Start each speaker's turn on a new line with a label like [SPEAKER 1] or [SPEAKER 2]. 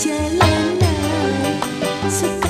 [SPEAKER 1] jalanan suka